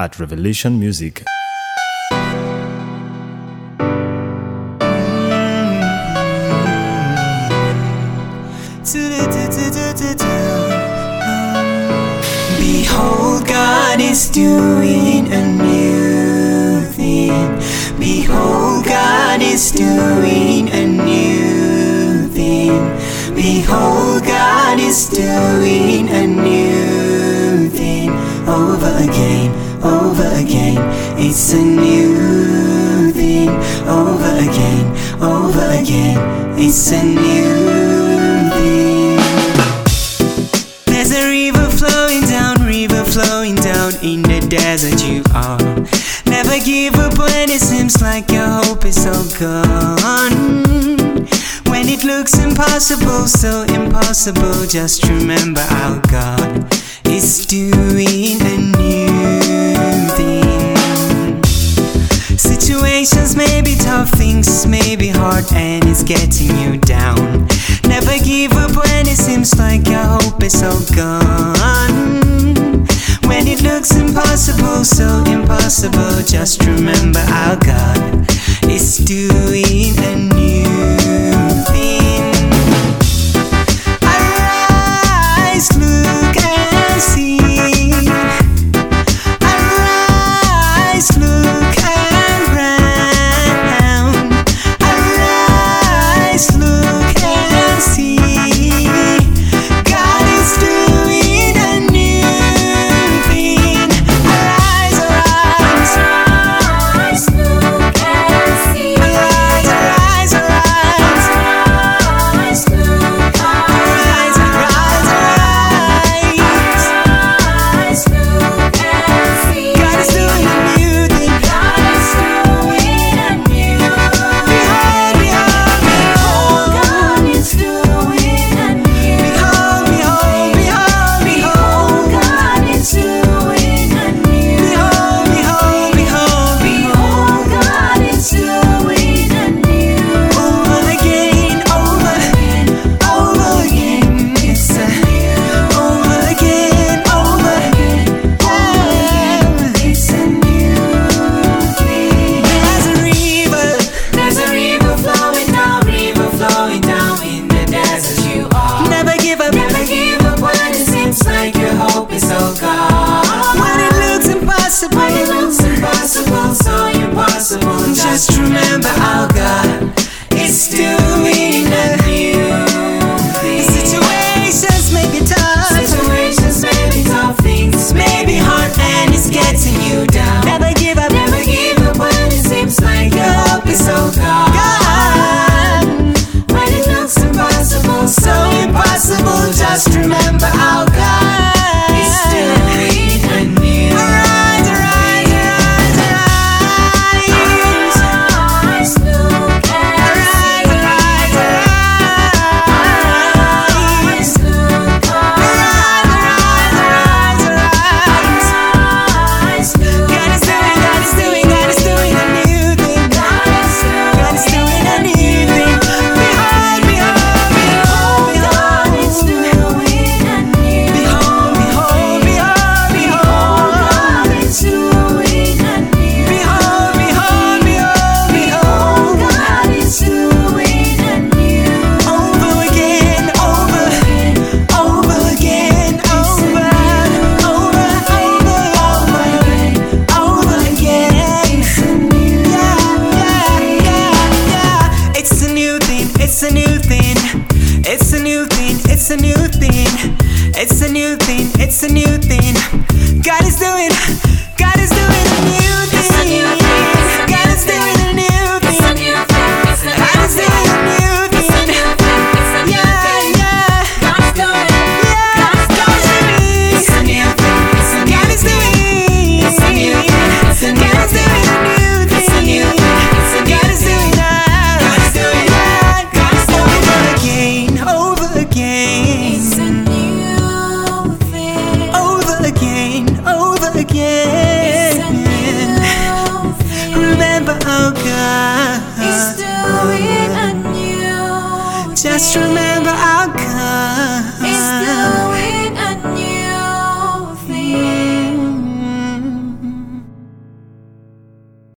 at Revelation Music. Behold, God is doing a new thing. Behold, God is doing a new thing. Behold, God is doing a new thing over again over again. It's a new thing over again, over again. It's a new thing. There's a river flowing down, river flowing down in the desert you are. Never give up when it seems like your hope is all gone. When it looks impossible, so impossible, just remember I'll go. heart and it's getting you down. Never give up when it seems like your hope is all gone. When it looks impossible, so impossible, just remember I new thing, it's a new thing. It's a new thing, it's a new thing. It's a new thing, it's a new thing. God is doing, God is doing. again. Remember, oh God, just remember.